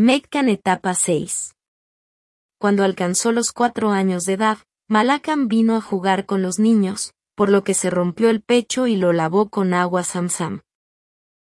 Meccan etapa 6. Cuando alcanzó los cuatro años de edad, Malakan vino a jugar con los niños, por lo que se rompió el pecho y lo lavó con agua samsam.